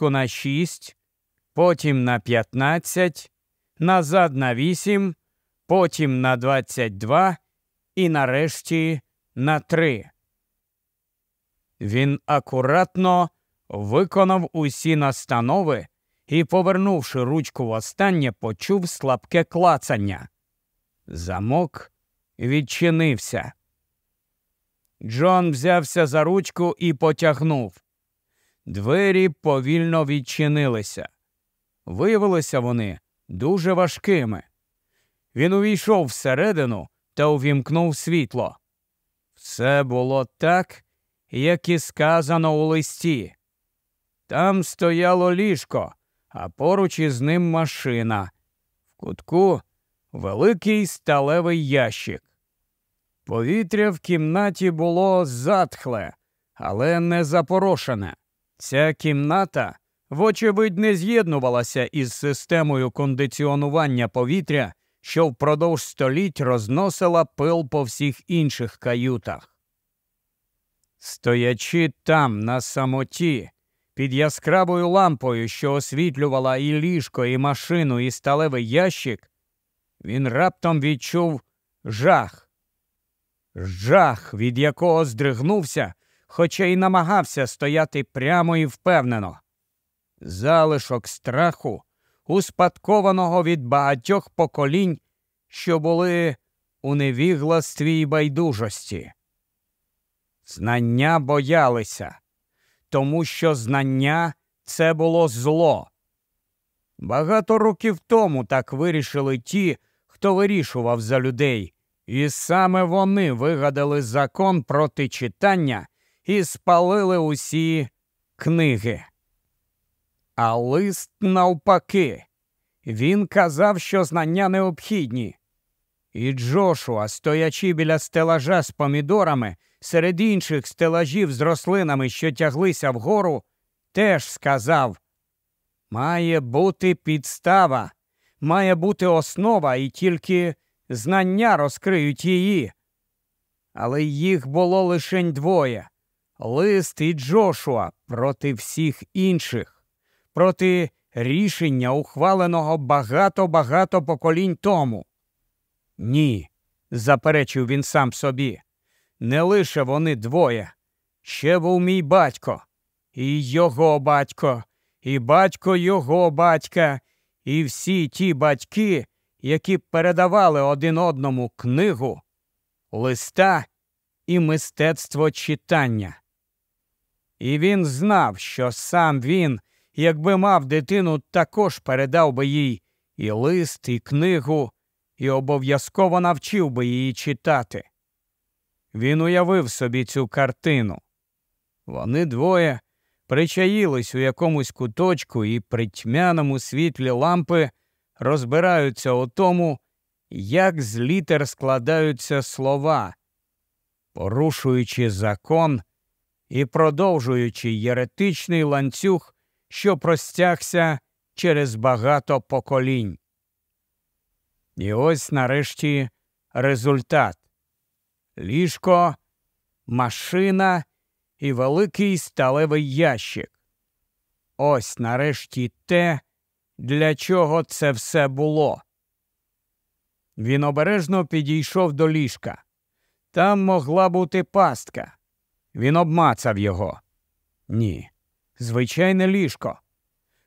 спочатку на 6, потім на 15, назад на 8, потім на 22 і нарешті на 3. Він акуратно виконав усі настанови і, повернувши ручку востаннє, почув слабке клацання. Замок відчинився. Джон взявся за ручку і потягнув. Двері повільно відчинилися. Виявилися вони дуже важкими. Він увійшов всередину та увімкнув світло. Все було так, як і сказано у листі. Там стояло ліжко, а поруч із ним машина. В кутку великий сталевий ящик. Повітря в кімнаті було затхле, але не запорошене. Ця кімната, вочевидь, не з'єднувалася із системою кондиціонування повітря, що впродовж століть розносила пил по всіх інших каютах. Стоячи там, на самоті, під яскравою лампою, що освітлювала і ліжко, і машину, і сталевий ящик, він раптом відчув жах. Жах, від якого здригнувся, хоча й намагався стояти прямо і впевнено. Залишок страху, успадкованого від багатьох поколінь, що були у невігластві й байдужості. Знання боялися, тому що знання це було зло. Багато років тому так вирішили ті, хто вирішував за людей, і саме вони вигадали закон проти читання і спалили усі книги. А лист навпаки, він казав, що знання необхідні. І Джошуа, стоячи біля стелажа з помідорами, серед інших стелажів з рослинами, що тяглися вгору, теж сказав має бути підстава, має бути основа, і тільки знання розкриють її. Але їх було лишень двоє лист і Джошуа проти всіх інших, проти рішення, ухваленого багато-багато поколінь тому. Ні, заперечив він сам собі. Не лише вони двоє. Ще був мій батько, і його батько, і батько його батька, і всі ті батьки, які передавали один одному книгу, листа і мистецтво читання. І він знав, що сам він, якби мав дитину, також передав би їй і лист, і книгу, і обов'язково навчив би її читати. Він уявив собі цю картину. Вони двоє причаїлись у якомусь куточку і при тьмяному світлі лампи розбираються у тому, як з літер складаються слова, порушуючи закон і продовжуючи єретичний ланцюг, що простягся через багато поколінь. І ось нарешті результат ліжко, машина і великий сталевий ящик. Ось нарешті те, для чого це все було. Він обережно підійшов до ліжка. Там могла бути пастка. Він обмацав його. Ні, звичайне ліжко.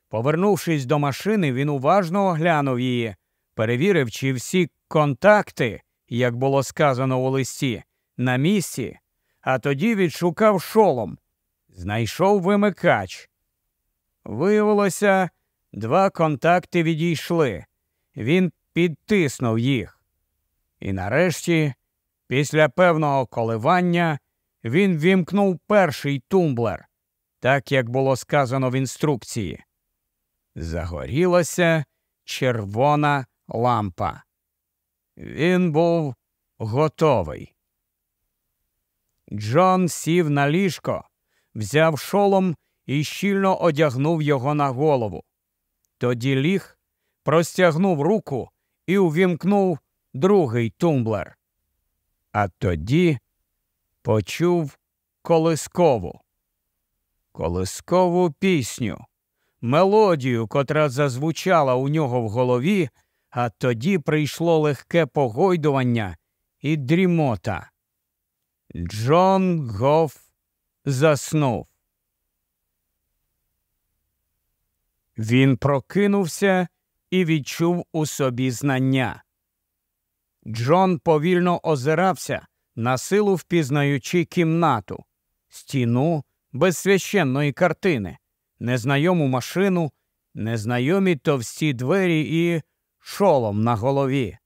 Повернувшись до машини, він уважно оглянув її, перевірив, чи всі контакти, як було сказано у листі, на місці, а тоді відшукав шолом. Знайшов вимикач. Виявилося, два контакти відійшли. Він підтиснув їх. І нарешті, після певного коливання, він вімкнув перший тумблер, так як було сказано в інструкції. Загорілася червона лампа. Він був готовий. Джон сів на ліжко, взяв шолом і щільно одягнув його на голову. Тоді ліг, простягнув руку і увімкнув другий тумблер. А тоді почув колискову. Колискову пісню, мелодію, котра зазвучала у нього в голові, а тоді прийшло легке погойдування і дрімота. Джон Гоф заснув. Він прокинувся і відчув у собі знання. Джон повільно озирався, на силу впізнаючи кімнату, стіну без священної картини, незнайому машину, незнайомі товсті двері і шолом на голові.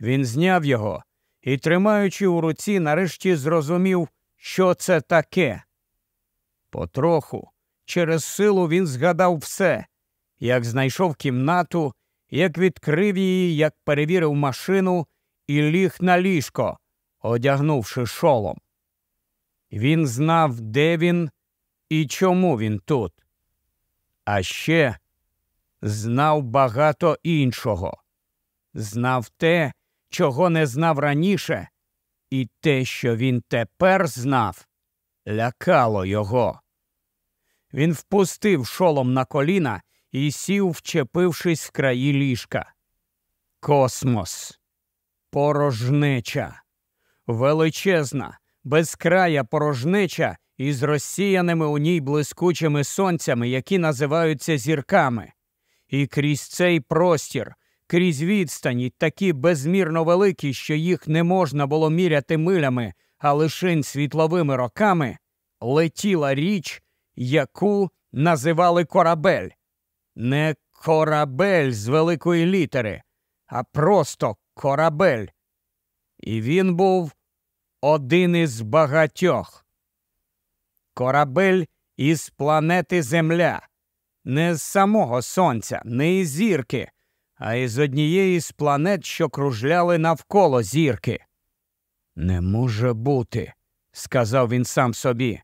Він зняв його і, тримаючи у руці, нарешті зрозумів, що це таке. Потроху, через силу він згадав все, як знайшов кімнату, як відкрив її, як перевірив машину і ліг на ліжко, одягнувши шолом. Він знав, де він і чому він тут. А ще знав багато іншого, знав те, чого не знав раніше, і те, що він тепер знав, лякало його. Він впустив шолом на коліна і сів, вчепившись в краї ліжка. Космос, порожнеча, величезна, безкрая порожнеча із розсіяними у ній блискучими сонцями, які називаються зірками. І крізь цей простір, крізь відстані, такі безмірно великі, що їх не можна було міряти милями, а лишень світловими роками, летіла річ, яку називали корабель. Не корабель з великої літери, а просто корабель. І він був один із багатьох. Корабель із планети Земля, не з самого Сонця, не із зірки, а із однієї з планет, що кружляли навколо зірки. Не може бути, сказав він сам собі.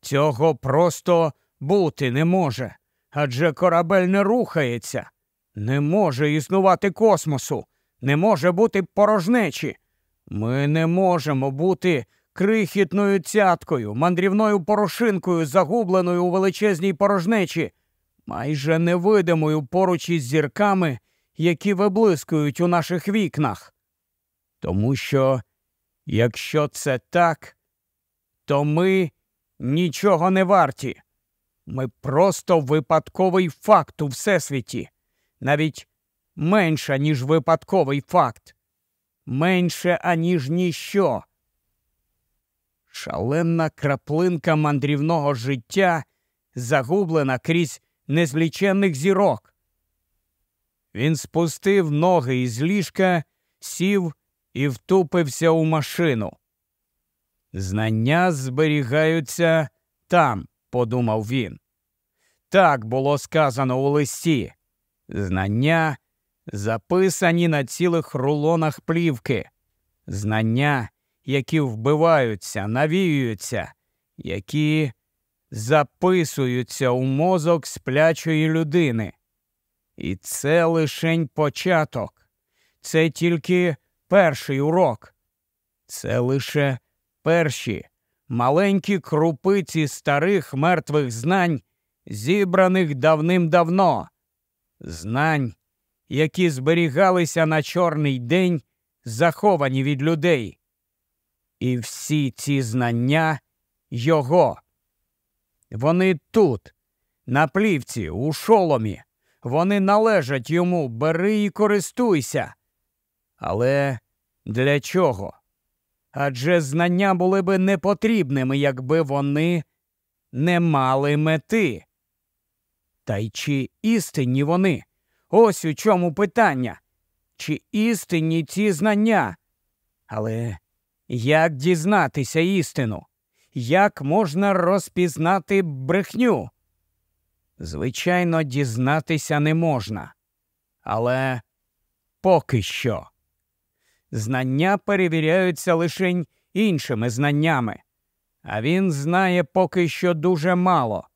Цього просто бути не може. Адже корабель не рухається. Не може існувати космосу, не може бути порожнечі. Ми не можемо бути крихітною цяткою, мандрівною порошинкою, загубленою у величезній порожнечі, майже невидимою поруч із зірками, які виблискують у наших вікнах. Тому що, якщо це так, то ми нічого не варті. Ми просто випадковий факт у Всесвіті, навіть менше, ніж випадковий факт, менше, аніж ніщо. Шаленна краплинка мандрівного життя загублена крізь незліченних зірок. Він спустив ноги із ліжка, сів і втупився у машину. Знання зберігаються там, подумав він. Так було сказано у листі. Знання записані на цілих рулонах плівки, знання, які вбиваються, навіюються, які записуються у мозок сплячої людини. І це лишень початок, це тільки перший урок, це лише перші маленькі крупиці старих мертвих знань, зібраних давним-давно, знань, які зберігалися на чорний день, заховані від людей. І всі ці знання його. Вони тут, на плівці, у шоломі. Вони належать йому, бери і користуйся. Але для чого? Адже знання були би непотрібними, якби вони не мали мети. Та й чи істинні вони? Ось у чому питання. Чи істинні ці знання? Але як дізнатися істину? Як можна розпізнати брехню? Звичайно, дізнатися не можна. Але поки що. Знання перевіряються лише іншими знаннями, а він знає поки що дуже мало,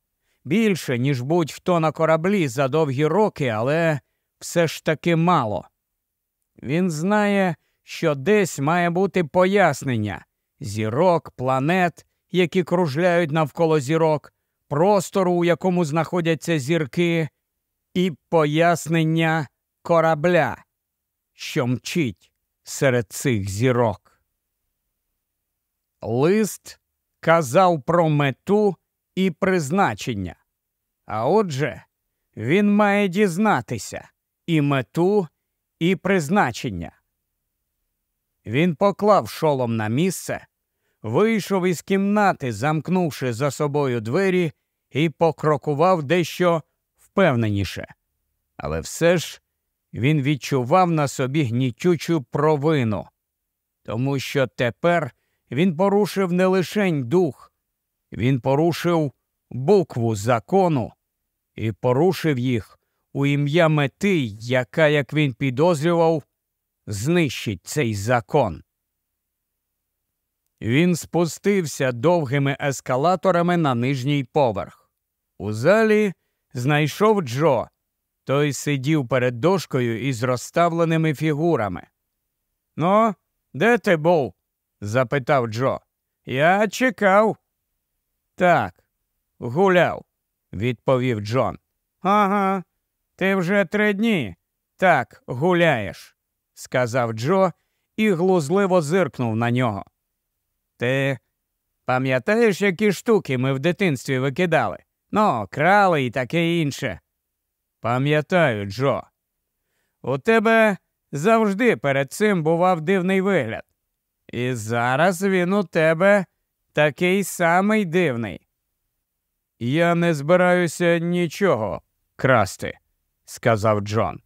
більше, ніж будь-хто на кораблі за довгі роки, але все ж таки мало. Він знає, що десь має бути пояснення зірок, планет, які кружляють навколо зірок, простору, у якому знаходяться зірки, і пояснення корабля, що мчить серед цих зірок. Лист казав про мету і призначення. А отже, він має дізнатися і мету, і призначення. Він поклав шолом на місце, вийшов із кімнати, замкнувши за собою двері, і покрокував дещо впевненіше. Але все ж він відчував на собі гнітючу провину, тому що тепер він порушив не лишень дух, він порушив букву закону і порушив їх у ім'я мети, яка, як він підозрював, знищить цей закон. Він спустився довгими ескалаторами на нижній поверх. У залі знайшов Джо. Той сидів перед дошкою із розставленими фігурами. Ну, де ти був? запитав Джо. Я чекав. Так, гуляв, відповів Джон. Ага, ти вже три дні так гуляєш, сказав Джо і глузливо зиркнув на нього. Ти пам'ятаєш, які штуки ми в дитинстві викидали? Ну, крали і таке інше. Пам'ятаю, Джо. У тебе завжди перед цим бував дивний вигляд. І зараз він у тебе такий самий дивний. Я не збираюся нічого красти, сказав Джон.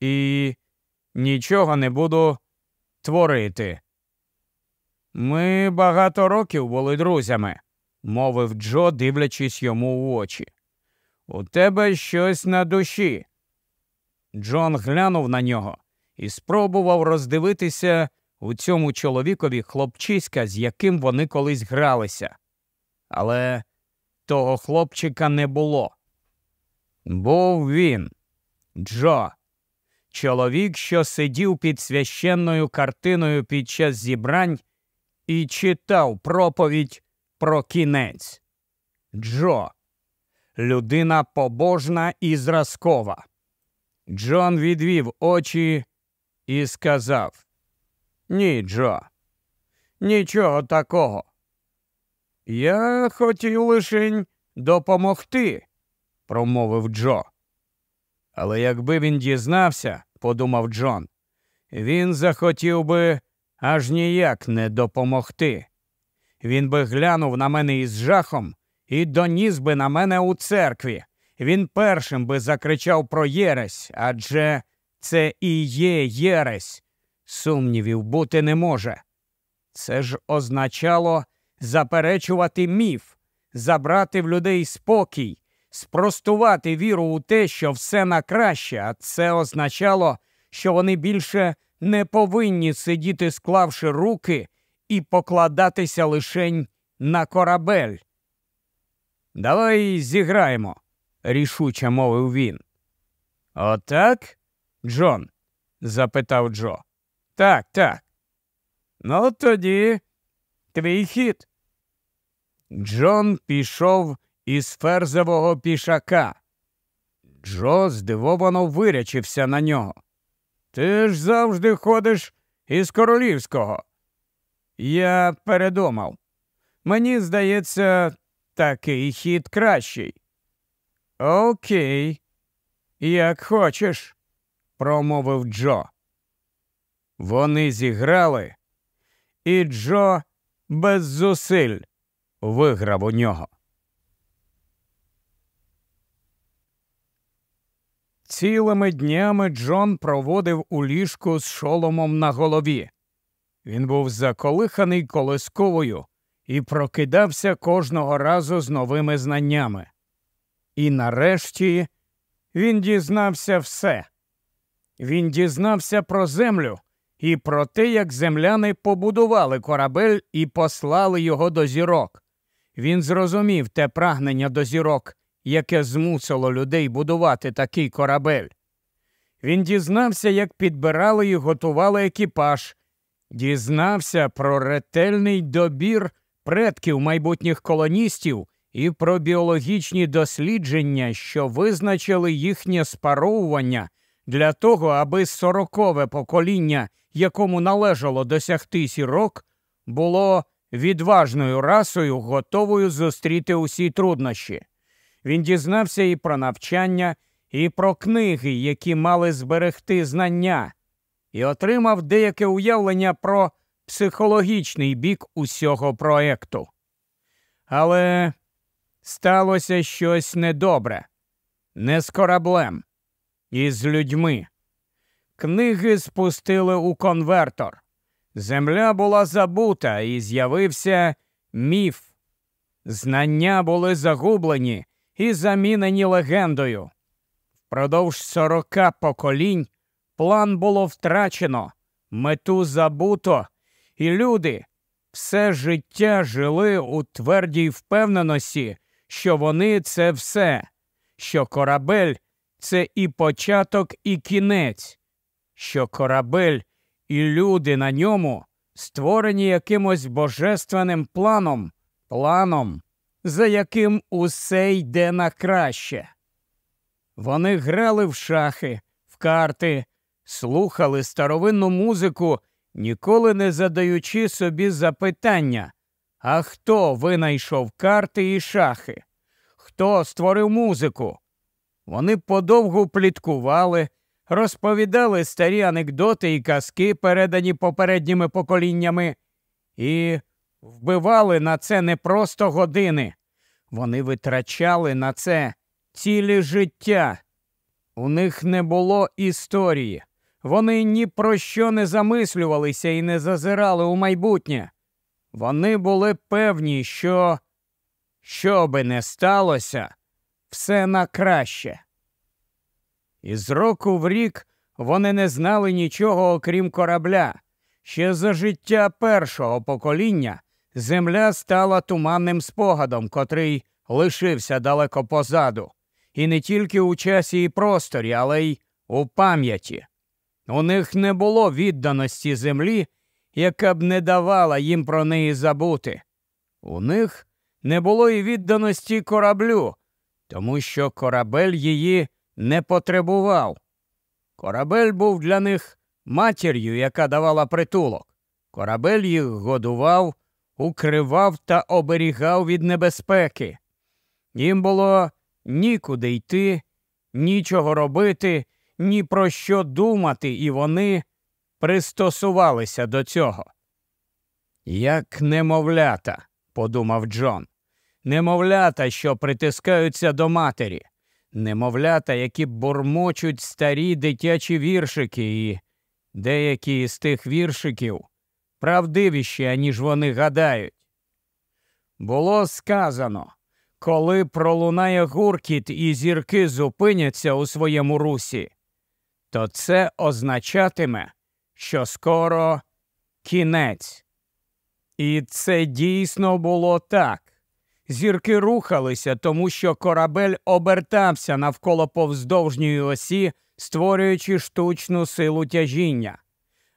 І нічого не буду творити. Ми багато років були друзями, мовив Джо, дивлячись йому в очі. У тебе щось на душі. Джон глянув на нього і спробував роздивитися у цьому чоловікові хлопчиська, з яким вони колись гралися. Але того хлопчика не було. Був він, Джо, чоловік, що сидів під священною картиною під час зібрань і читав проповідь про кінець. Джо, людина побожна і зразкова. Джон відвів очі і сказав Ні, Джо, нічого такого. Я хотів лишень допомогти, промовив Джо. Але якби він дізнався, подумав Джон, він захотів би аж ніяк не допомогти. Він би глянув на мене із жахом і доніс би на мене у церкві. Він першим би закричав про Єресь, адже це і є Єресь. Сумнівів бути не може. Це ж означало заперечувати міф, забрати в людей спокій, спростувати віру у те, що все на краще, а це означало, що вони більше не повинні сидіти, склавши руки, і покладатися лишень на корабель. Давай зіграємо, рішуче мовив він. Отак, Джон? запитав Джо. Так, так. Ну, тоді твій хід. Джон пішов із ферзевого пішака. Джо здивовано вирячився на нього. Ти ж завжди ходиш із королівського. Я передумав. Мені здається, такий хід кращий. Окей, як хочеш, промовив Джо. Вони зіграли, і Джо без зусиль виграв у нього. Цілими днями Джон проводив у ліжку з шоломом на голові. Він був заколиханий колисковою і прокидався кожного разу з новими знаннями. І нарешті він дізнався все. Він дізнався про землю і про те, як земляни побудували корабель і послали його до зірок. Він зрозумів те прагнення до зірок, яке змусило людей будувати такий корабель. Він дізнався, як підбирали і готували екіпаж, дізнався про ретельний добір предків майбутніх колоністів, і про біологічні дослідження, що визначили їхнє спаровування для того, аби сорокове покоління, якому належало досягти сірок, було відважною расою, готовою зустріти усі труднощі. Він дізнався і про навчання, і про книги, які мали зберегти знання, і отримав деяке уявлення про психологічний бік усього проекту. Але сталося щось недобре, не з кораблем, і з людьми. Книги спустили у конвертор. Земля була забута, і з'явився міф. Знання були загублені і замінені легендою. Впродовж сорока поколінь план було втрачено, мету забуто, і люди все життя жили у твердій впевненості, що вони це все, що корабель це і початок, і кінець, що корабель і люди на ньому створені якимось божественним планом, планом, за яким усе йде на краще. Вони грали в шахи, в карти, слухали старовинну музику, ніколи не задаючи собі запитання, а хто винайшов карти і шахи? Хто створив музику? Вони подовгу пліткували, розповідали старі анекдоти і казки, передані попередніми поколіннями, і вбивали на це не просто години. Вони витрачали на це цілі життя. У них не було історії. Вони ні про що не замислювалися і не зазирали у майбутнє. Вони були певні, що, що би не сталося, все на краще. І з року в рік вони не знали нічого окрім корабля. Ще за життя першого покоління земля стала туманним спогадом, котрий лишився далеко позаду, і не тільки у часі і просторі, але й у пам'яті. У них не було відданості землі, яка б не давала їм про неї забути. У них не було і відданості кораблю, тому що корабель її не потребував. Корабель був для них матір'ю, яка давала притулок. Корабель їх годував, укривав та оберігав від небезпеки. Їм було нікуди йти, нічого робити, ні про що думати, і вони пристосувалися до цього. Як немовлята, подумав Джон, немовлята, що притискаються до матері немовлята, які бурмочуть старі дитячі віршики, і деякі з тих віршиків правдивіші, аніж вони гадають. Було сказано, коли пролунає гуркіт і зірки зупиняться у своєму русі, то це означатиме, що скоро кінець. І це дійсно було так. Зірки рухалися, тому що корабель обертався навколо повздовжньої осі, створюючи штучну силу тяжіння.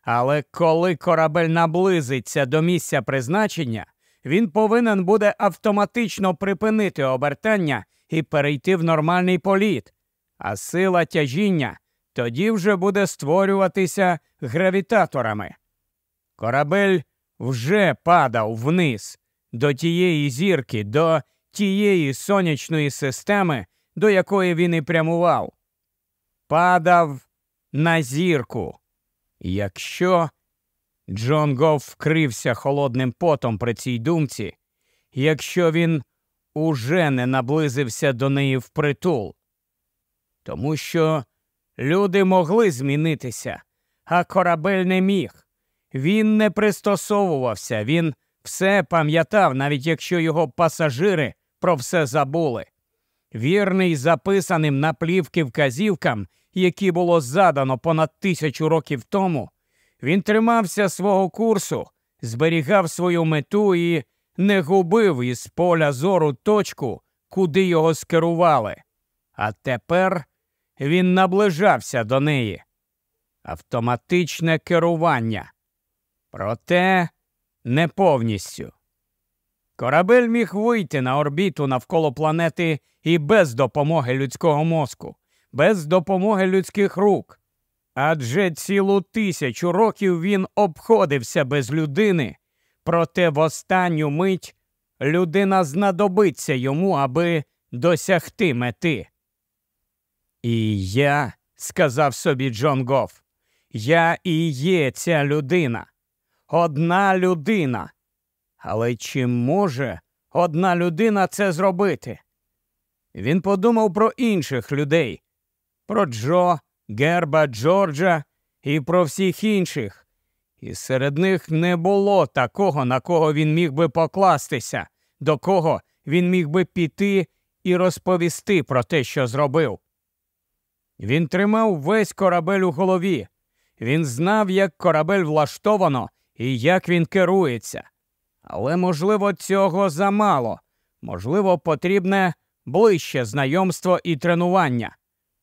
Але коли корабель наблизиться до місця призначення, він повинен буде автоматично припинити обертання і перейти в нормальний політ, а сила тяжіння тоді вже буде створюватися гравітаторами. Корабель вже падав вниз до тієї зірки, до тієї сонячної системи, до якої він і прямував. Падав на зірку. Якщо Джон Гоф вкрився холодним потом при цій думці, якщо він уже не наблизився до неї впритул, тому що люди могли змінитися, а корабель не міг. Він не пристосовувався, він все пам'ятав, навіть якщо його пасажири про все забули. Вірний записаним на плівки вказівкам, які було задано понад тисячу років тому, він тримався свого курсу, зберігав свою мету і не губив із поля зору точку, куди його скерували. А тепер він наближався до неї. Автоматичне керування. Проте не повністю. Корабель міг вийти на орбіту навколо планети і без допомоги людського мозку, без допомоги людських рук. Адже цілу тисячу років він обходився без людини, проте в останню мить людина знадобиться йому, аби досягти мети. І я, сказав собі Джон Гофф, я і є ця людина, одна людина. Але чи може одна людина це зробити? Він подумав про інших людей, про Джо, Герба, Джорджа і про всіх інших. І серед них не було такого, на кого він міг би покластися, до кого він міг би піти і розповісти про те, що зробив. Він тримав весь корабель у голові. Він знав, як корабель влаштовано і як він керується. Але, можливо, цього замало. Можливо, потрібне ближче знайомство і тренування.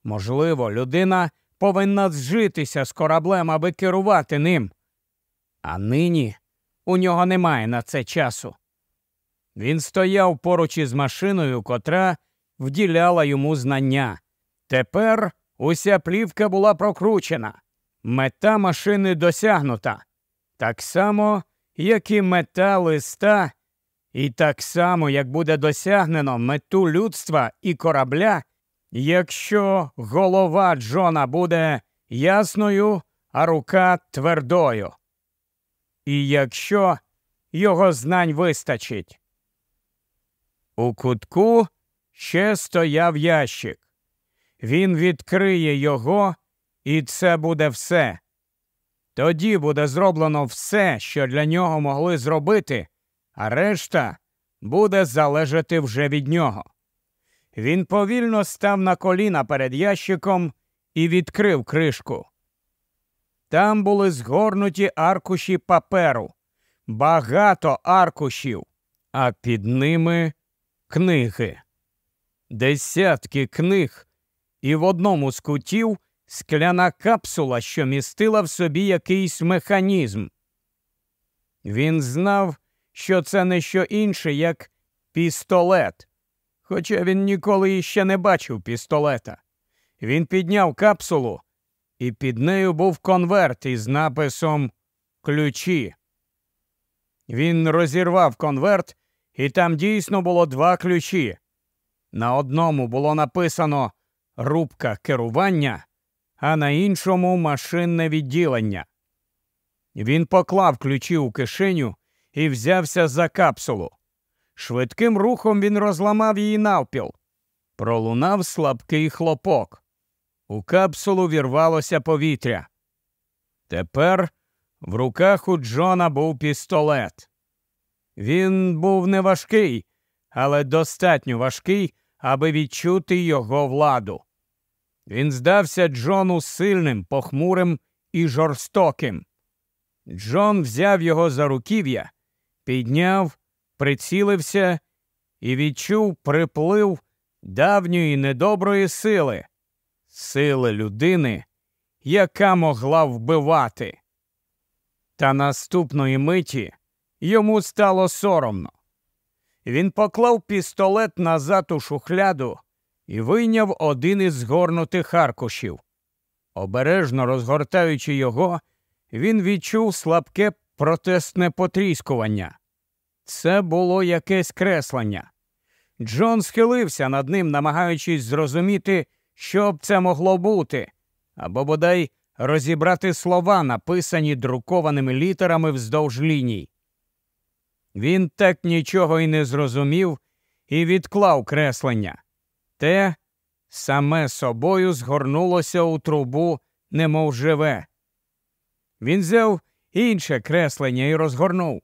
Можливо, людина повинна зжитися з кораблем, аби керувати ним. А нині у нього немає на це часу. Він стояв поруч із машиною, котра вділяла йому знання. Тепер уся плівка була прокручена, мета машини досягнута. Так само, як і мета листа, і так само, як буде досягнено мету людства і корабля, якщо голова Джона буде ясною, а рука твердою. І якщо його знань вистачить. У кутку ще стояв ящик. Він відкриє його, і це буде все. Тоді буде зроблено все, що для нього могли зробити, а решта буде залежати вже від нього. Він повільно став на коліна перед ящиком і відкрив кришку. Там були згорнуті аркуші паперу, багато аркушів, а під ними книги. Десятки книг, і в одному з кутів скляна капсула, що містила в собі якийсь механізм. Він знав, що це не що інше, як пістолет, хоча він ніколи іще не бачив пістолета. Він підняв капсулу, і під нею був конверт із написом Ключі. Він розірвав конверт, і там дійсно було два ключі. На одному було написано рубка керування, а на іншому машинне відділення. Він поклав ключі у кишеню і взявся за капсулу. Швидким рухом він розламав її навпіл. Пролунав слабкий хлопок. У капсулу вірвалося повітря. Тепер в руках у Джона був пістолет. Він був не важкий, але достатньо важкий, аби відчути його владу. Він здався Джону сильним, похмурим і жорстоким. Джон взяв його за руків'я, підняв, прицілився і відчув приплив давньої недоброї сили, сили людини, яка могла вбивати. Та наступної миті йому стало соромно. Він поклав пістолет назад у шухляду і вийняв один із згорнутих аркушів. Обережно розгортаючи його, він відчув слабке протестне потріскування. Це було якесь креслення. Джон схилився над ним, намагаючись зрозуміти, що б це могло бути, або бодай розібрати слова, написані друкованими літерами вздовж ліній. Він так нічого й не зрозумів і відклав креслення. Те саме собою згорнулося у трубу, немов живе. Він взяв інше креслення і розгорнув.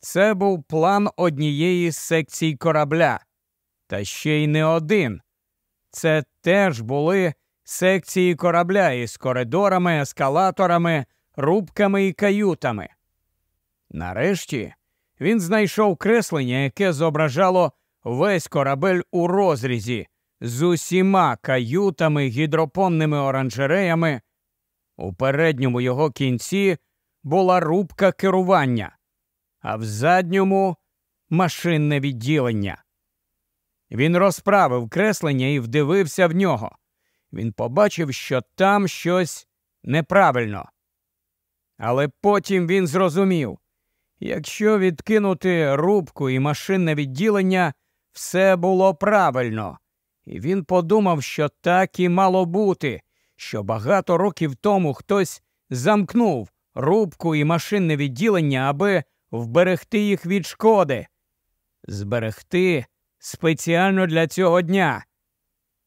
Це був план однієї з секцій корабля, та ще й не один. Це теж були секції корабля із коридорами, ескалаторами, рубками і каютами. Нарешті він знайшов креслення, яке зображало весь корабель у розрізі з усіма каютами, гідропонними оранжереями. У передньому його кінці була рубка керування, а в задньому машинне відділення. Він розправив креслення і вдивився в нього. Він побачив, що там щось неправильно. Але потім він зрозумів якщо відкинути рубку і машинне відділення, все було правильно. І він подумав, що так і мало бути, що багато років тому хтось замкнув рубку і машинне відділення, аби вберегти їх від шкоди. Зберегти спеціально для цього дня.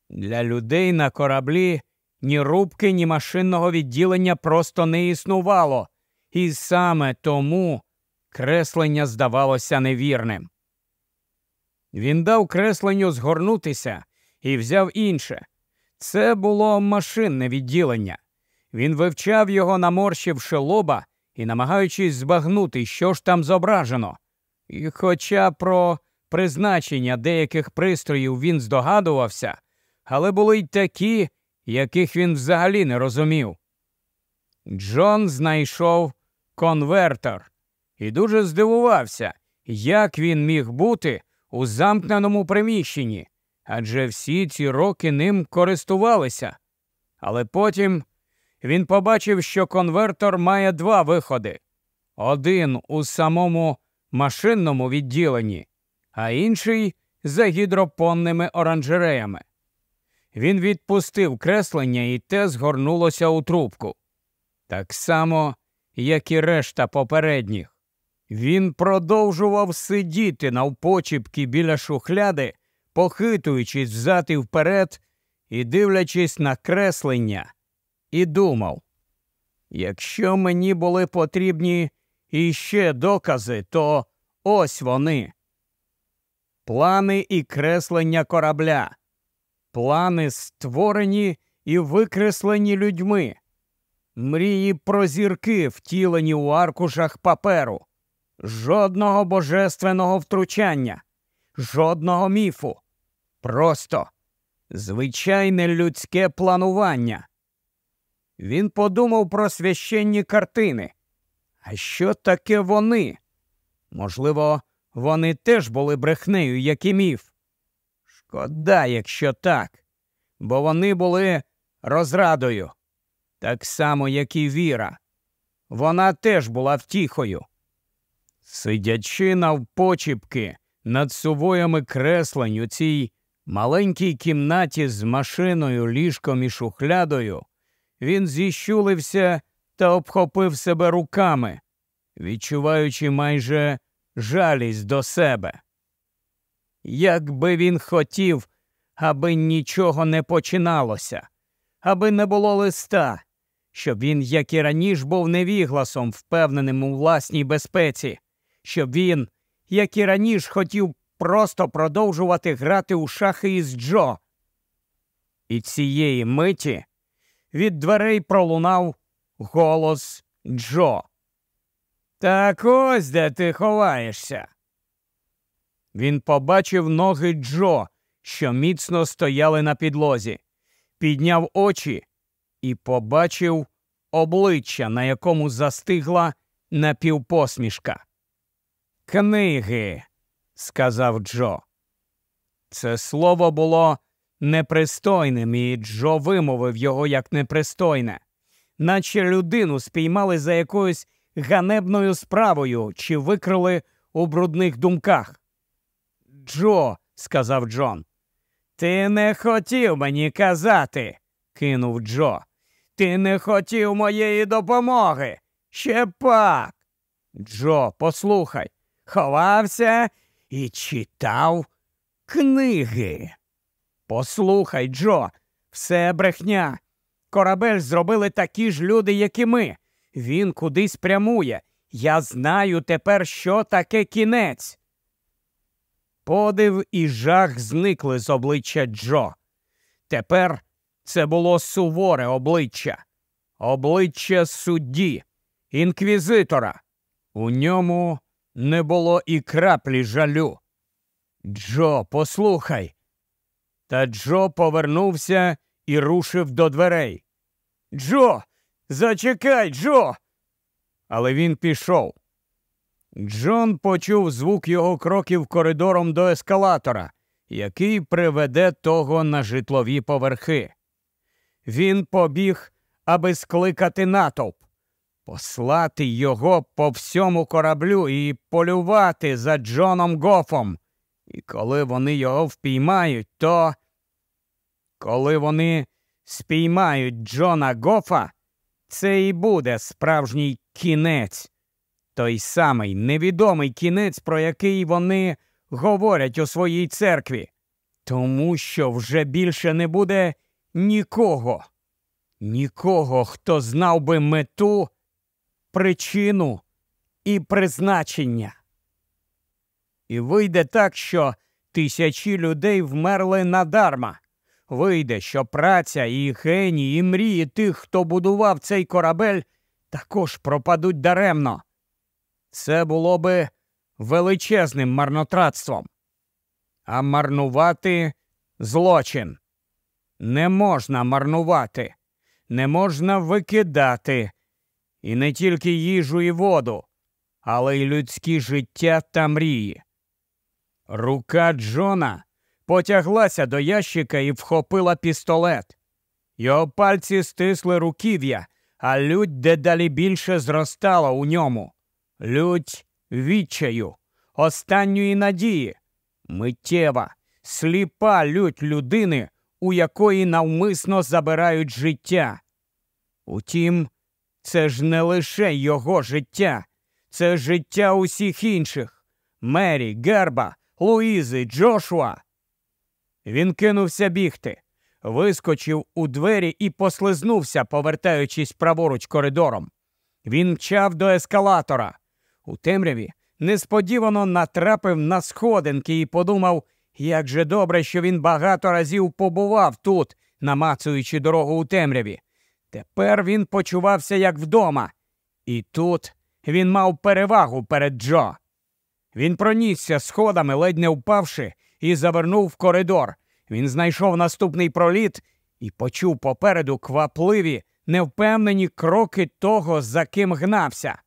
Для людей на кораблі ні рубки, ні машинного відділення просто не існувало, і саме тому креслення здавалося невірним. Він дав кресленню згорнутися і взяв інше. Це було машинне відділення. Він вивчав його, наморщивши лоба і намагаючись збагнути, що ж там зображено. І хоча про призначення деяких пристроїв він здогадувався, але були й такі, яких він взагалі не розумів. Джон знайшов конвертер і дуже здивувався, як він міг бути у замкненому приміщенні, адже всі ці роки ним користувалися. Але потім він побачив, що конвертор має два виходи: один у самому машинному відділенні, а інший за гідропонними оранжереями. Він відпустив креслення, і те згорнулося у трубку. Так само, як і решта попередніх. Він продовжував сидіти навпочіпки біля шухляди, похитуючись взад і вперед і дивлячись на креслення, і думав: якщо мені були потрібні іще докази, то ось вони. Плани і креслення корабля, плани створені і викреслені людьми, мрії про зірки, втілені у аркушах паперу, жодного божественного втручання, жодного міфу. Просто звичайне людське планування. Він подумав про священні картини. А що таке вони? Можливо, вони теж були брехнею, як і міф. Шкода, якщо так, бо вони були розрадою, так само, як і Віра. Вона теж була втіхою. Сидячи навпочіпки над сувоями креслень у цій маленькій кімнаті з машиною, ліжком і шухлядою, він зіщулився та обхопив себе руками, відчуваючи майже жалість до себе. Як би він хотів, аби нічого не починалося, аби не було листа, щоб він, як і раніше, був невігласом, впевненим у власній безпеці, щоб він, як і раніше, хотів просто продовжувати грати у шахи із Джо. І цієї миті від дверей пролунав голос Джо. Так ось де ти ховаєшся. Він побачив ноги Джо, що міцно стояли на підлозі, підняв очі і побачив обличчя, на якому застигла напівпосмішка. Книги, сказав Джо. Це слово було непристойним, і Джо вимовив його як непристойне, наче людину спіймали за якоюсь ганебною справою чи викрили у брудних думках. Джо, сказав Джон, ти не хотів мені казати, кинув Джо. Ти не хотів моєї допомоги. Ще пак. Джо, послухай, ховався і читав книги. Послухай, Джо, все брехня. Корабель зробили такі ж люди, як і ми. Він кудись прямує. Я знаю тепер, що таке кінець. Подив і жах зникли з обличчя Джо. Тепер це було суворе обличчя, обличчя судді, інквізитора. У ньому не було і краплі жалю. Джо, послухай. Та Джо повернувся і рушив до дверей. Джо, зачекай, Джо. Але він пішов. Джон почув звук його кроків коридором до ескалатора, який приведе того на житлові поверхи. Він побіг, аби скликати натовп, послати його по всьому кораблю і полювати за Джоном Гофом. І коли вони його впіймають, то коли вони спіймають Джона Гофа, це і буде справжній кінець, той самий невідомий кінець, про який вони говорять у своїй церкві, тому що вже більше не буде нікого, нікого, хто знав би мету, причину і призначення. І вийде так, що тисячі людей вмерли надарма. Вийде, що праця і генії, і мрії тих, хто будував цей корабель, також пропадуть даремно. Це було би величезним марнотратством. А марнувати злочин. Не можна марнувати, не можна викидати. І не тільки їжу і воду, але й людські життя та мрії. Рука Джона потяглася до ящика і вхопила пістолет. Його пальці стисли руків'я, а лють дедалі більше зростала у ньому. Лють відчаю, останньої надії, миттєва, сліпа лють людини, у якої навмисно забирають життя. Утім, це ж не лише його життя, це життя усіх інших Мері, Герба, Луїзи, Джошуа. Він кинувся бігти, вискочив у двері і послизнувся, повертаючись праворуч коридором. Він мчав до ескалатора. У темряві несподівано натрапив на сходинки і подумав, як же добре, що він багато разів побував тут, намацуючи дорогу у темряві. Тепер він почувався як вдома, і тут він мав перевагу перед Джо. Він пронісся сходами, ледь не впавши, і завернув в коридор. Він знайшов наступний проліт і почув попереду квапливі, невпевнені кроки того, за ким гнався.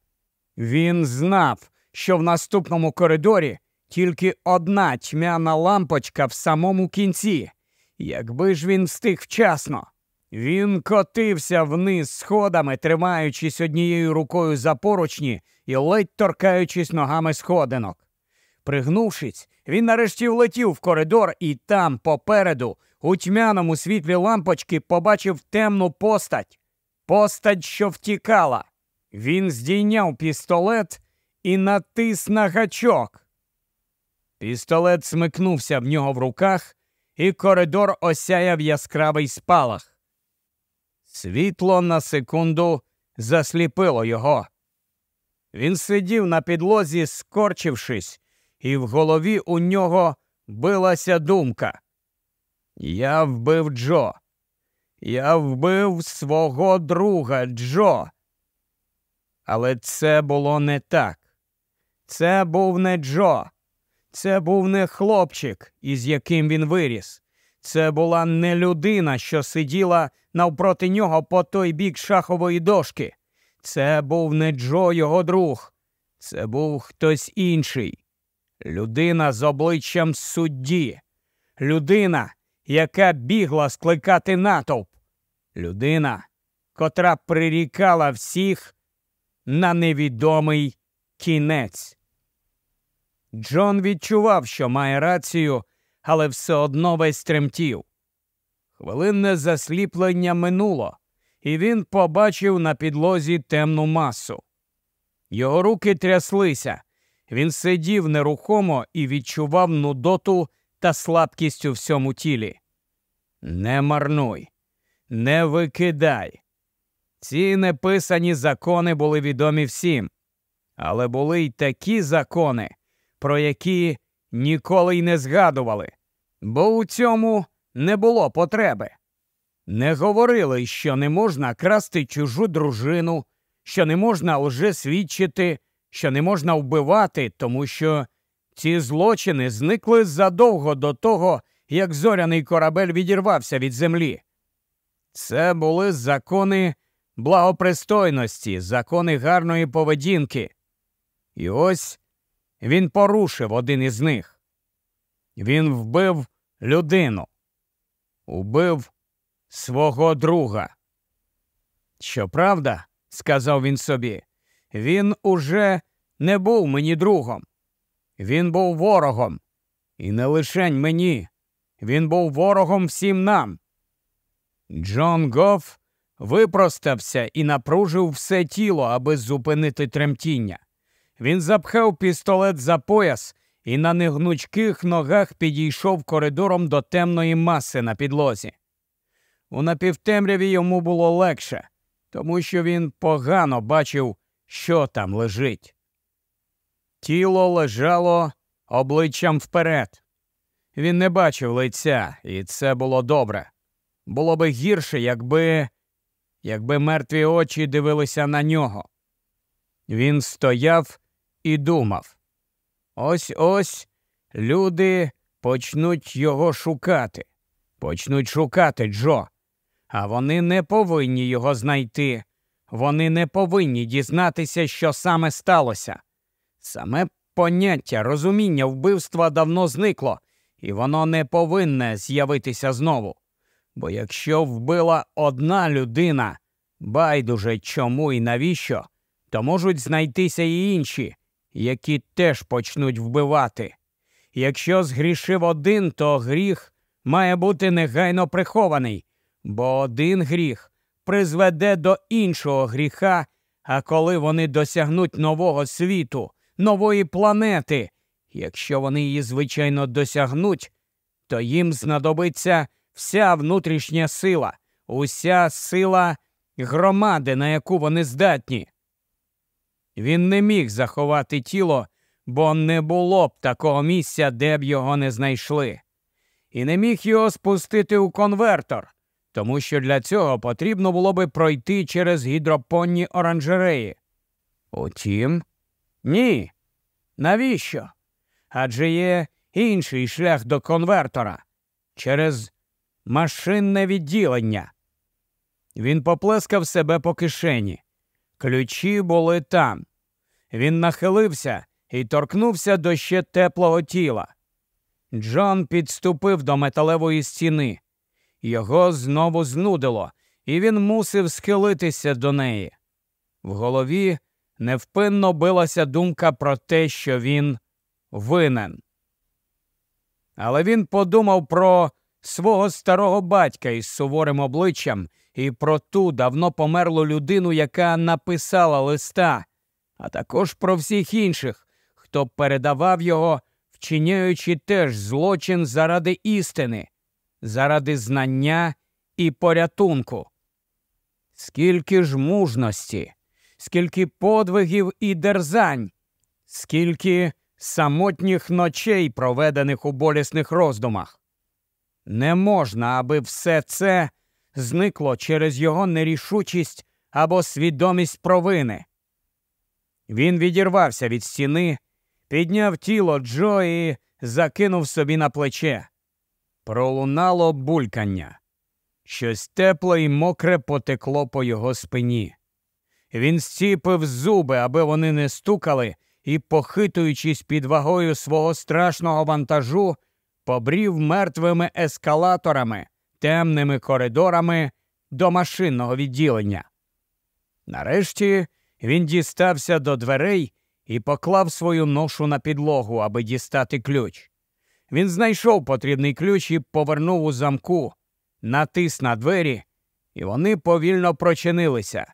Він знав, що в наступному коридорі тільки одна тьмяна лампочка в самому кінці. Якби ж він встиг вчасно. Він котився вниз сходами, тримаючись однією рукою за поручні і ледь торкаючись ногами сходинок. Пригнувшись, він нарешті влетів в коридор і там, попереду, у тьмяному світлі лампочки, побачив темну постать, постать, що втікала. Він здійняв пістолет і натис на гачок. Пістолет смикнувся в нього в руках, і коридор осяяв яскравий спалах. Світло на секунду засліпило його. Він сидів на підлозі, скорчившись, і в голові у нього билася думка. Я вбив Джо. Я вбив свого друга Джо. Але це було не так. Це був не Джо. Це був не хлопчик, із яким він виріс. Це була не людина, що сиділа навпроти нього по той бік шахової дошки. Це був не Джо його друг. Це був хтось інший. Людина з обличчям судді. Людина, яка бігла скликати натовп. Людина, котра прирікала всіх на невідомий кінець. Джон відчував, що має рацію, але все одно весь тремтів. Хвилинне засліплення минуло, і він побачив на підлозі темну масу. Його руки тряслися. Він сидів нерухомо і відчував нудоту та слабкість у всьому тілі. Не марнуй, не викидай. Ці неписані закони були відомі всім, але були й такі закони, про які ніколи й не згадували, бо у цьому не було потреби. Не говорили, що не можна красти чужу дружину, що не можна лже свідчити, що не можна вбивати, тому що ці злочини зникли задовго до того, як зоряний корабель відірвався від землі. Це були закони благопристойності, закони гарної поведінки. І ось він порушив один із них. Він вбив людину, убив свого друга. Щоправда, сказав він собі, він уже не був мені другом. Він був ворогом. І не лишень мені. Він був ворогом всім нам. Джон Гофф випростався і напружив все тіло, аби зупинити тремтіння. Він запхав пістолет за пояс і на негнучких ногах підійшов коридором до темної маси на підлозі. У напівтемряві йому було легше, тому що він погано бачив, що там лежить. Тіло лежало обличчям вперед. Він не бачив лиця, і це було добре. Було би гірше, якби якби мертві очі дивилися на нього. Він стояв і думав. Ось ось люди почнуть його шукати, почнуть шукати Джо, а вони не повинні його знайти. Вони не повинні дізнатися, що саме сталося. Саме поняття розуміння вбивства давно зникло, і воно не повинне з'явитися знову. Бо якщо вбила одна людина, байдуже чому і навіщо, то можуть знайтися і інші, які теж почнуть вбивати. Якщо згрішив один, то гріх має бути негайно прихований, бо один гріх призведе до іншого гріха, а коли вони досягнуть нового світу, нової планети, якщо вони її, звичайно, досягнуть, то їм знадобиться вся внутрішня сила, уся сила громади, на яку вони здатні. Він не міг заховати тіло, бо не було б такого місця, де б його не знайшли, і не міг його спустити у конвертор, тому що для цього потрібно було би пройти через гідропонні оранжереї. Утім, ні. Навіщо? Адже є інший шлях до конвертора через машинне відділення. Він поплескав себе по кишені. Ключі були там. Він нахилився і торкнувся до ще теплого тіла. Джон підступив до металевої стіни. Його знову знудило, і він мусив схилитися до неї. В голові невпинно билася думка про те, що він винен. Але він подумав про свого старого батька із суворим обличчям і про ту давно померлу людину, яка написала листа, а також про всіх інших, хто передавав його, вчиняючи теж злочин заради істини, заради знання і порятунку. Скільки ж мужності, скільки подвигів і дерзань, скільки самотніх ночей, проведених у болісних роздумах. Не можна, аби все це зникло через його нерішучість або свідомість провини. Він відірвався від стіни, підняв тіло Джо і закинув собі на плече. Пролунало булькання. Щось тепле і мокре потекло по його спині. Він стіпив зуби, аби вони не стукали, і, похитуючись під вагою свого страшного вантажу, побрів мертвими ескалаторами, темними коридорами до машинного відділення. Нарешті він дістався до дверей і поклав свою ношу на підлогу, аби дістати ключ. Він знайшов потрібний ключ і повернув у замку, натис на двері, і вони повільно прочинилися.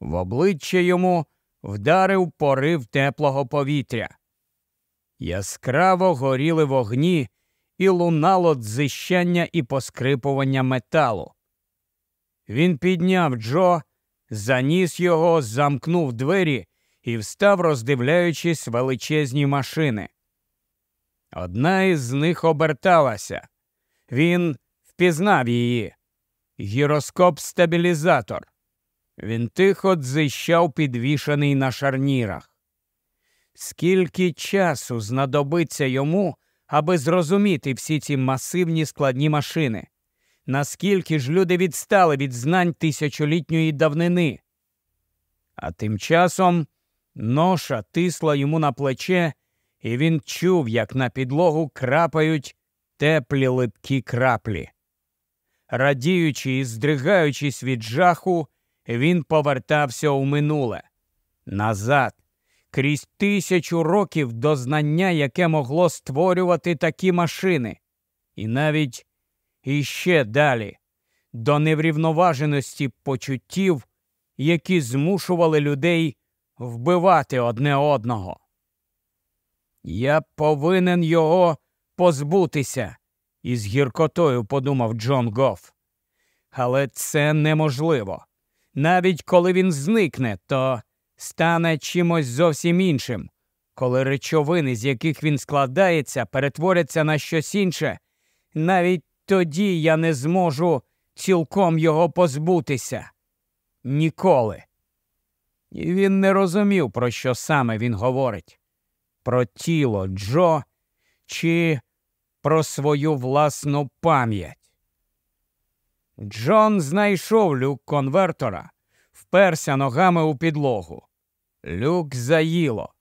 В обличчя йому вдарив порив теплого повітря. Яскраво горіли вогні і лунало дзищання і поскрипування металу. Він підняв Джо, заніс його, замкнув двері і встав, роздивляючись величезні машини. Одна із них оберталася. Він впізнав її. Гіроскоп стабілізатор. Він тихо дзищав підвішений на шарнірах. Скільки часу знадобиться йому, аби зрозуміти всі ці масивні складні машини? Наскільки ж люди відстали від знань тисячолітньої давнини? А тим часом Ноша тисла йому на плече, і він чув, як на підлогу крапають теплі липкі краплі. Радіючи і здригаючись від жаху, він повертався у минуле назад, крізь тисячу років до знання, яке могло створювати такі машини, і навіть іще далі, до неврівноваженості почуттів, які змушували людей вбивати одне одного. Я повинен його позбутися, із гіркотою подумав Джон Гофф. Але це неможливо. Навіть коли він зникне, то стане чимось зовсім іншим. Коли речовини, з яких він складається, перетворяться на щось інше, навіть тоді я не зможу цілком його позбутися. Ніколи. І він не розумів, про що саме він говорить про тіло Джо чи про свою власну пам'ять. Джон знайшов люк конвертора, вперся ногами у підлогу. Люк заїло.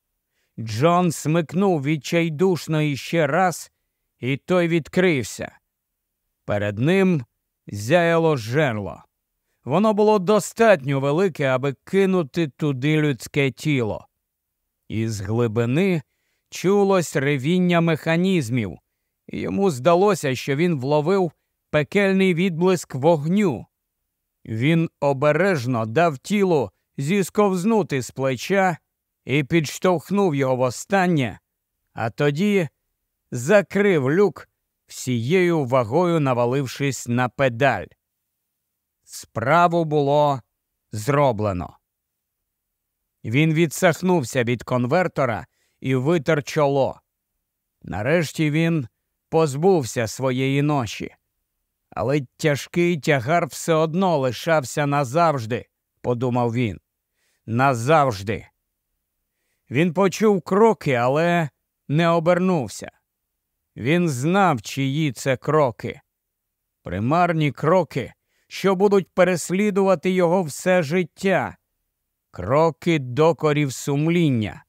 Джон смикнув відчайдушно іще раз, і той відкрився. Перед ним зяяло жерло. Воно було достатньо велике, аби кинути туди людське тіло. Із глибини чулось ревіння механізмів, і йому здалося, що він вловив пекельний відблиск вогню. Він обережно дав тілу зісковзнути з плеча і підштовхнув його востаннє, а тоді закрив люк, всією вагою навалившись на педаль. Справу було зроблено. Він відсахнувся від конвертора і витер чоло. Нарешті він позбувся своєї ноші. Але тяжкий тягар все одно лишався назавжди, подумав він. Назавжди. Він почув кроки, але не обернувся. Він знав, чиї це кроки. Примарні кроки, що будуть переслідувати його все життя, кроки докорів сумління.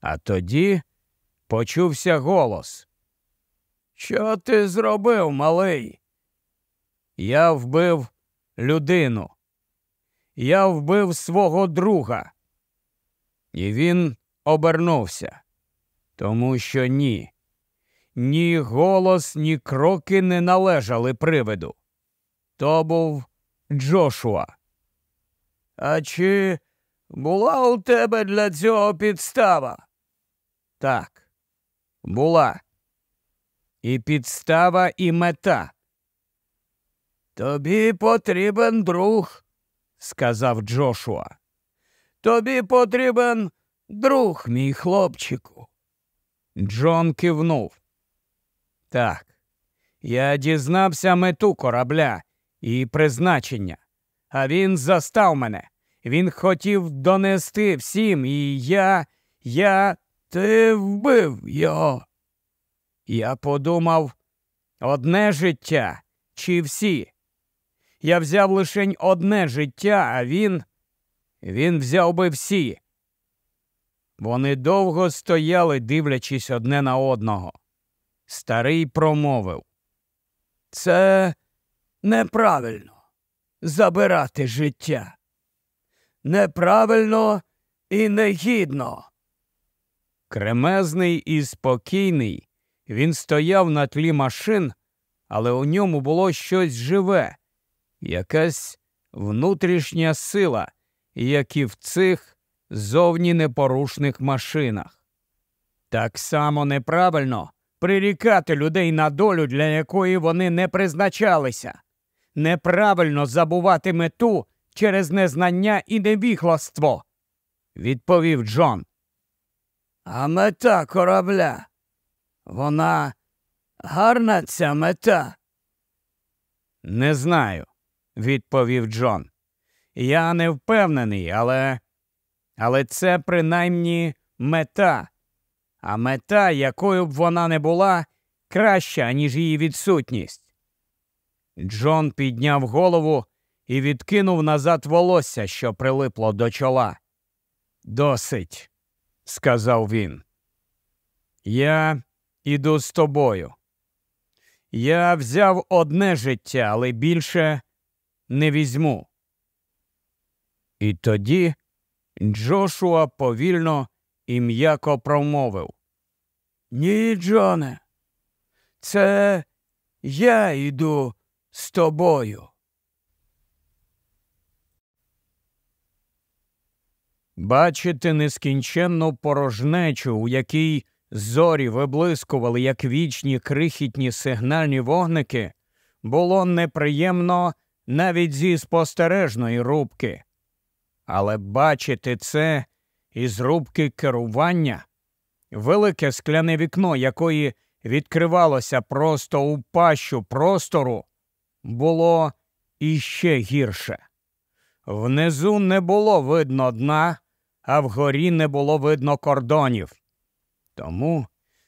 А тоді почувся голос. Що ти зробив, малий? Я вбив людину. Я вбив свого друга. І він обернувся, тому що ні. Ні голос, ні кроки не належали привиду. То був Джошуа. А чи була у тебе для цього підстава? Так, була. І підстава, і мета. Тобі потрібен друг, сказав Джошуа. Тобі потрібен друг, мій хлопчику. Джон кивнув. Так, я дізнався мету корабля і призначення, а він застав мене. Він хотів донести всім, і я, я, ти вбив його. Я подумав одне життя чи всі. Я взяв лишень одне життя, а він. Він взяв би всі. Вони довго стояли, дивлячись одне на одного. Старий промовив. Це неправильно забирати життя. Неправильно і негідно. Кремезний і спокійний, він стояв на тлі машин, але у ньому було щось живе, якась внутрішня сила, як і в цих зовні непорушних машинах. Так само неправильно прирікати людей на долю, для якої вони не призначалися. Неправильно забувати мету через незнання і невігластво, відповів Джон. А мета корабля. Вона гарна ця мета. Не знаю, відповів Джон. Я не впевнений, але. Але це принаймні мета. А мета, якою б вона не була, краща, ніж її відсутність. Джон підняв голову і відкинув назад волосся, що прилипло до чола. Досить, сказав він. Я іду з тобою. Я взяв одне життя, але більше не візьму. І тоді Джошуа повільно і м'яко промовив. Ні, Джоне, це я йду з тобою. Бачити нескінченну порожнечу, у якій зорі виблискували, як вічні крихітні сигнальні вогники, було неприємно навіть зі спостережної рубки. Але бачити це із рубки керування, велике скляне вікно, якої відкривалося просто у пащу простору, було іще гірше. Внизу не було видно дна, а вгорі не було видно кордонів. Тому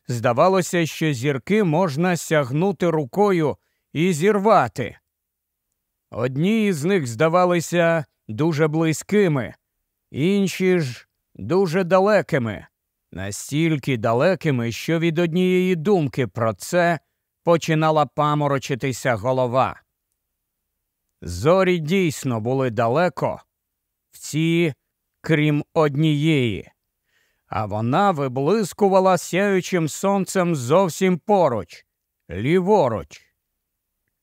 здавалося, що зірки можна сягнути рукою і зірвати. Одні із них здавалися дуже близькими, інші ж дуже далекими, настільки далекими, що від однієї думки про це починала паморочитися голова. Зорі дійсно були далеко, всі, крім однієї, а вона виблискувала сяючим сонцем зовсім поруч, ліворуч.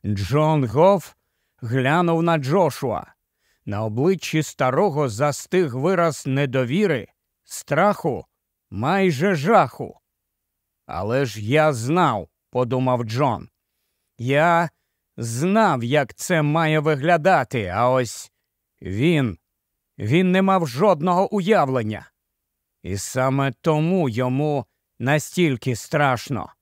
Джон Гоф глянув на Джошуа. На обличчі старого застиг вираз недовіри, страху, майже жаху. Але ж я знав, подумав Джон. Я знав, як це має виглядати, а ось він, він не мав жодного уявлення. І саме тому йому настільки страшно.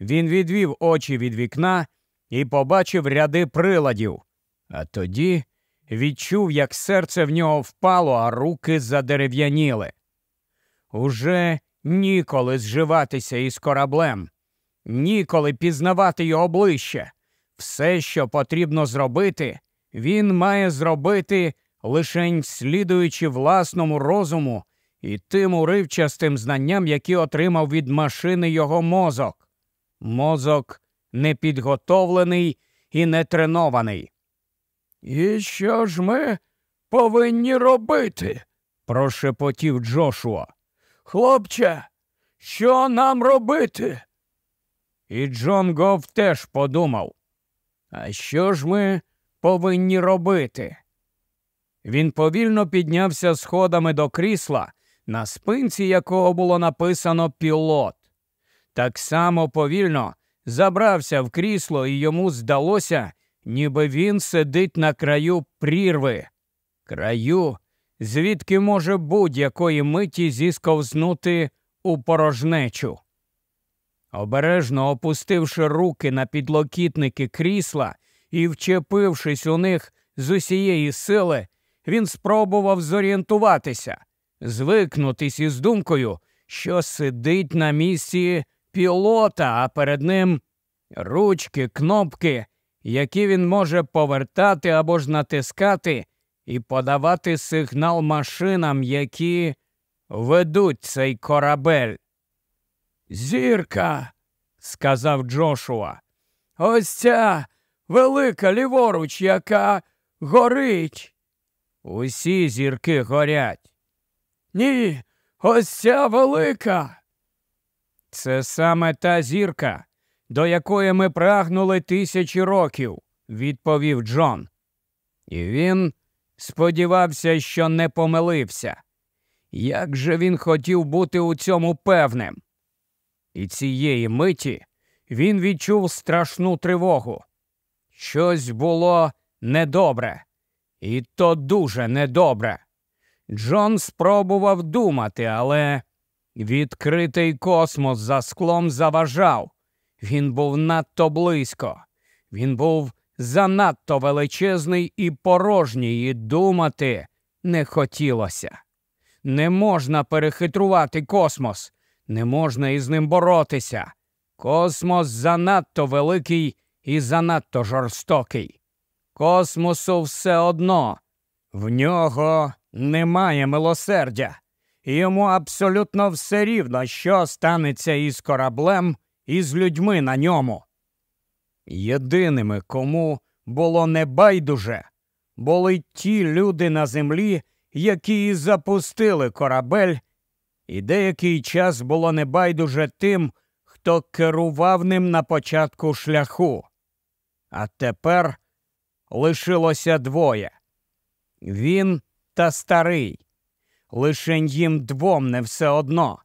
Він відвів очі від вікна і побачив ряди приладів, а тоді відчув, як серце в нього впало, а руки задерев'яніли. Уже ніколи зживатися із кораблем, ніколи пізнавати його ближче. Все, що потрібно зробити, він має зробити, лишень слідуючи власному розуму і тим уривчастим знанням, які отримав від машини його мозок. Мозок непідготовлений і нетренований. І що ж ми повинні робити? прошепотів Джошуа. Хлопче, що нам робити? І Джон Гов теж подумав. А що ж ми повинні робити? Він повільно піднявся сходами до крісла, на спинці якого було написано пілот. Так само повільно забрався в крісло, і йому здалося, ніби він сидить на краю прірви, краю, звідки може будь-якої миті зісковзнути у порожнечу. Обережно опустивши руки на підлокітники крісла і вчепившись у них з усієї сили, він спробував зорієнтуватися, звикнутись із думкою, що сидить на місці пілота, а перед ним ручки, кнопки, які він може повертати або ж натискати і подавати сигнал машинам, які ведуть цей корабель. Зірка, сказав Джошуа. Ось ця велика ліворуч, яка горить. Усі зірки горять. Ні, ось ця велика. Це саме та зірка, до якої ми прагнули тисячі років, відповів Джон. І він сподівався, що не помилився. Як же він хотів бути у цьому певним? І цієї миті він відчув страшну тривогу. Щось було недобре, і то дуже недобре. Джон спробував думати, але відкритий космос за склом заважав. Він був надто близько, він був занадто величезний і порожній, і думати не хотілося. Не можна перехитрувати космос, не можна із ним боротися. Космос занадто великий і занадто жорстокий. Космосу все одно, в нього немає милосердя, йому абсолютно все рівно, що станеться із кораблем і з людьми на ньому. Єдиними, кому було небайдуже, були ті люди на землі, які і запустили корабель, і деякий час було небайдуже тим, хто керував ним на початку шляху. А тепер лишилося двоє він та старий. Лишень їм двом не все одно.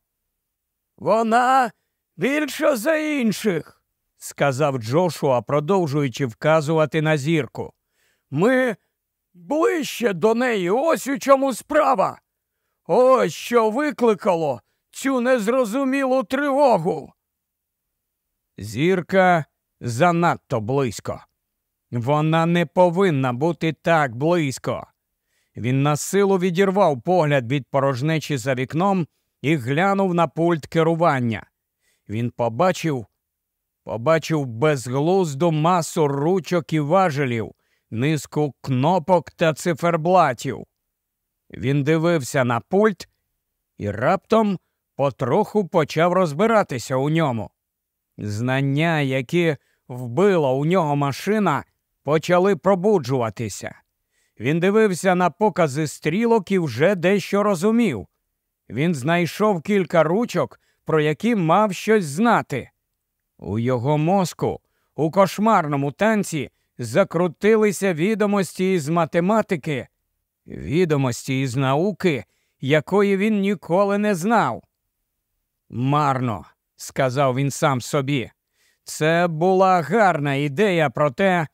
Вона більша за інших, сказав Джошуа, продовжуючи вказувати на зірку. Ми ближче до неї, ось у чому справа. Ось що викликало цю незрозумілу тривогу. Зірка занадто близько. Вона не повинна бути так близько. Він на силу відірвав погляд від порожнечі за вікном і глянув на пульт керування. Він побачив, побачив безглузду масу ручок і важелів, низку кнопок та циферблатів. Він дивився на пульт і раптом потроху почав розбиратися у ньому. Знання, які вбила у нього машина, почали пробуджуватися. Він дивився на покази стрілок і вже дещо розумів. Він знайшов кілька ручок, про які мав щось знати. У його мозку, у кошмарному танці, закрутилися відомості із математики, відомості із науки, якої він ніколи не знав. Марно, сказав він сам собі. Це була гарна ідея, проте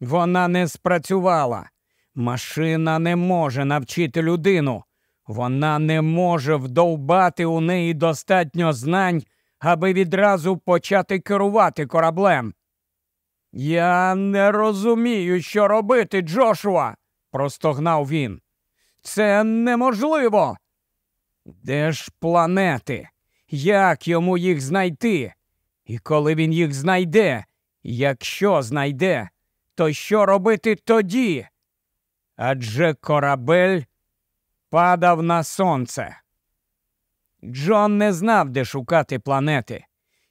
вона не спрацювала. Машина не може навчити людину. Вона не може вдовбати у неї достатньо знань, аби відразу почати керувати кораблем. Я не розумію, що робити, Джошуа, простогнав він. Це неможливо. Де ж планети? Як йому їх знайти? І коли він їх знайде, якщо знайде, то що робити тоді? Адже корабель падав на сонце. Джон не знав, де шукати планети,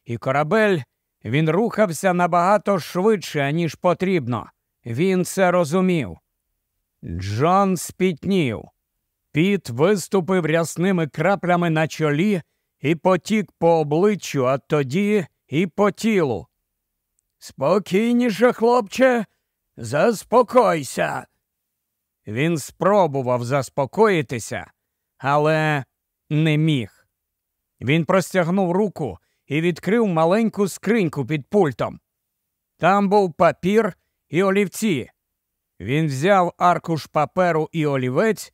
і корабель він рухався набагато швидше, ніж потрібно. Він це розумів. Джон спітнів. Піт виступив рясними краплями на чолі і потік по обличчю, а тоді і по тілу. Спокійніше, хлопче, заспокойся. Він спробував заспокоїтися, але не міг. Він простягнув руку і відкрив маленьку скриньку під пультом. Там був папір і олівці. Він взяв аркуш паперу і олівець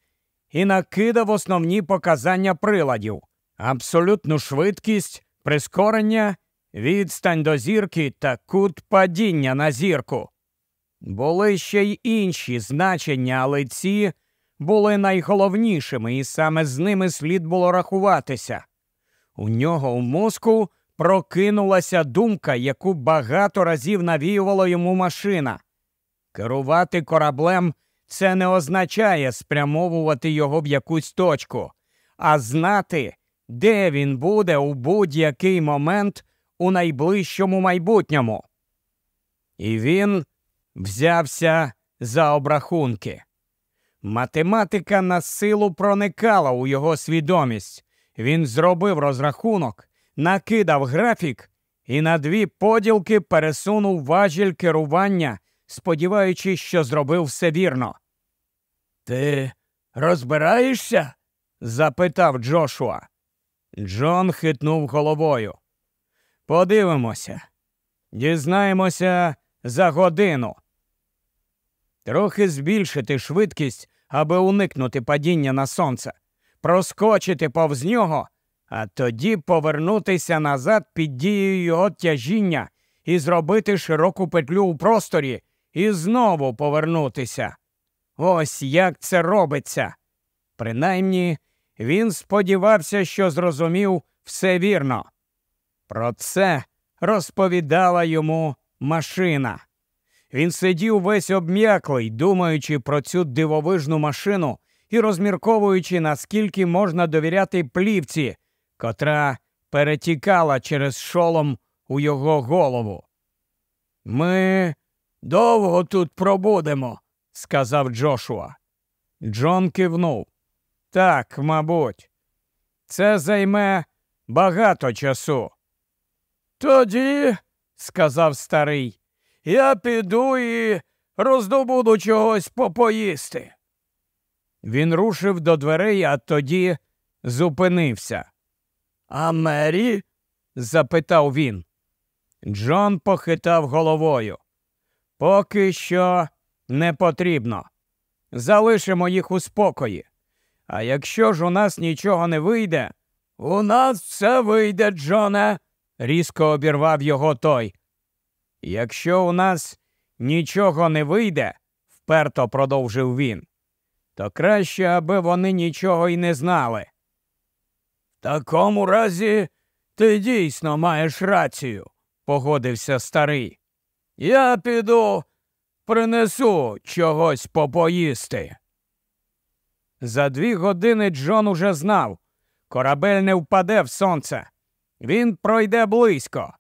і накидав основні показання приладів, абсолютну швидкість, прискорення, відстань до зірки та кут падіння на зірку. Були ще й інші значення, але ці були найголовнішими, і саме з ними слід було рахуватися. У нього в мозку прокинулася думка, яку багато разів навіювала йому машина. Керувати кораблем це не означає спрямовувати його в якусь точку, а знати, де він буде у будь-який момент у найближчому майбутньому. І він взявся за обрахунки. Математика на силу проникала у його свідомість. Він зробив розрахунок, накидав графік і на дві поділки пересунув важіль керування, сподіваючись, що зробив все вірно. Ти розбираєшся? запитав Джошуа. Джон хитнув головою. Подивимося. Дізнаємося за годину. Трохи збільшити швидкість, аби уникнути падіння на сонце, проскочити повз нього, а тоді повернутися назад під дією його тяжіння і зробити широку петлю у просторі і знову повернутися. Ось як це робиться. Принаймні, він сподівався, що зрозумів все вірно. Про це розповідала йому машина. Він сидів весь обм'яклий, думаючи про цю дивовижну машину, і розмірковуючи, наскільки можна довіряти плівці, котра перетікала через шолом у його голову. Ми довго тут пробудемо, сказав Джошуа. Джон кивнув. Так, мабуть, це займе багато часу. Тоді, сказав старий, я піду і роздобуду чогось попоїсти. Він рушив до дверей, а тоді зупинився. А Мері? запитав він. Джон похитав головою. Поки що не потрібно. Залишимо їх у спокої. А якщо ж у нас нічого не вийде, у нас все вийде, Джоне, різко обірвав його той. Якщо у нас нічого не вийде, вперто продовжив він, то краще, аби вони нічого й не знали. В такому разі ти дійсно маєш рацію, погодився старий. Я піду, принесу чогось попоїсти. За дві години Джон уже знав корабель не впаде в сонце. Він пройде близько,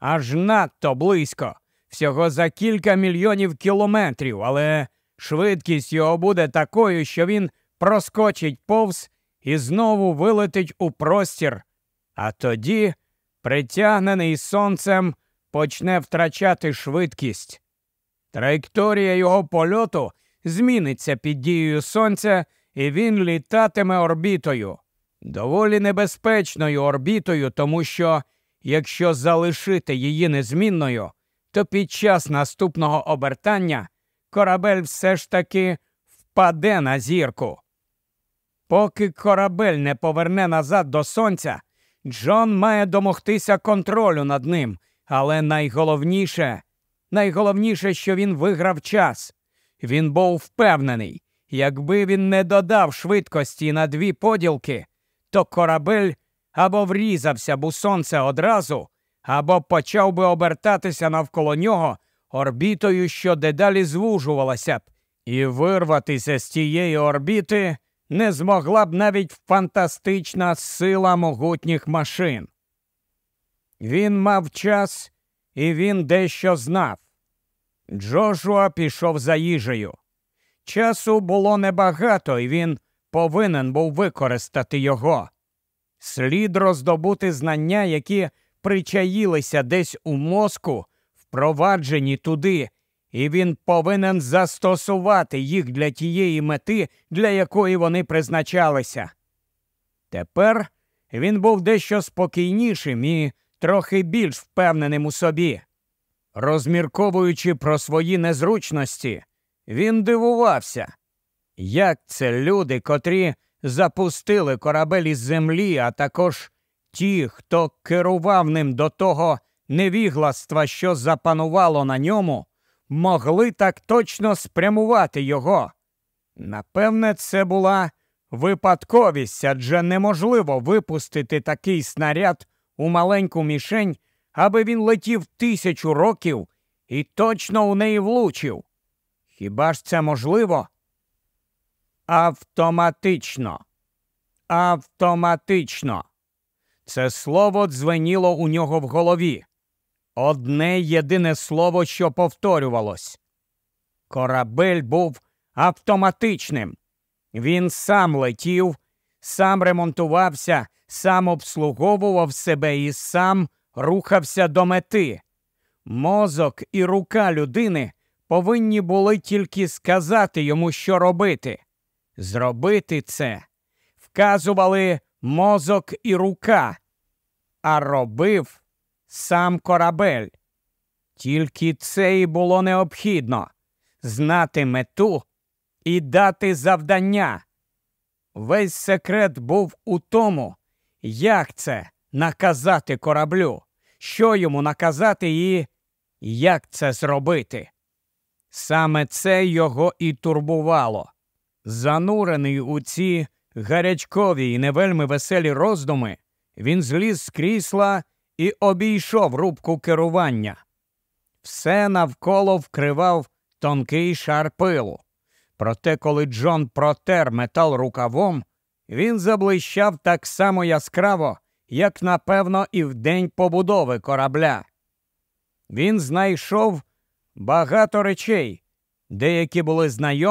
аж надто близько, всього за кілька мільйонів кілометрів, але швидкість його буде такою, що він проскочить повз і знову вилетить у простір, а тоді, притягнений сонцем, почне втрачати швидкість. Траєкторія його польоту зміниться під дією сонця, і він літатиме орбітою. Доволі небезпечною орбітою, тому що якщо залишити її незмінною, то під час наступного обертання корабель все ж таки впаде на зірку. Поки корабель не поверне назад до сонця, Джон має домогтися контролю над ним, але найголовніше, найголовніше, що він виграв час. Він був впевнений, якби він не додав швидкості на дві поділки, то корабель або врізався б у сонце одразу, або почав би обертатися навколо нього орбітою, що дедалі звужувалася б, і вирватися з тієї орбіти не змогла б навіть фантастична сила могутніх машин. Він мав час і він дещо знав. Джошуа пішов за їжею. Часу було небагато, і він повинен був використати його. Слід роздобути знання, які причаїлися десь у мозку, впроваджені туди, і він повинен застосувати їх для тієї мети, для якої вони призначалися. Тепер він був дещо спокійнішим і трохи більш впевненим у собі. Розмірковуючи про свої незручності, він дивувався, як це люди, котрі запустили корабель із землі, а також ті, хто керував ним до того невігластва, що запанувало на ньому, могли так точно спрямувати його. Напевне, це була випадковість, адже неможливо випустити такий снаряд у маленьку мішень, аби він летів тисячу років і точно у неї влучив. Хіба ж це можливо? Автоматично. Автоматично. Це слово дзвеніло у нього в голові. Одне єдине слово, що повторювалось. Корабель був автоматичним. Він сам летів, сам ремонтувався, сам обслуговував себе і сам рухався до мети. Мозок і рука людини повинні були тільки сказати йому, що робити. Зробити це вказували мозок і рука, а робив сам корабель. Тільки це і було необхідно знати мету і дати завдання. Весь секрет був у тому, як це наказати кораблю, що йому наказати і як це зробити. Саме це його і турбувало. Занурений у ці гарячкові і не вельми веселі роздуми, він зліз з крісла і обійшов рубку керування. Все навколо вкривав тонкий шар пилу. Проте, коли Джон протер метал рукавом, він заблищав так само яскраво, як напевно, і в день побудови корабля. Він знайшов багато речей, деякі були знайомі.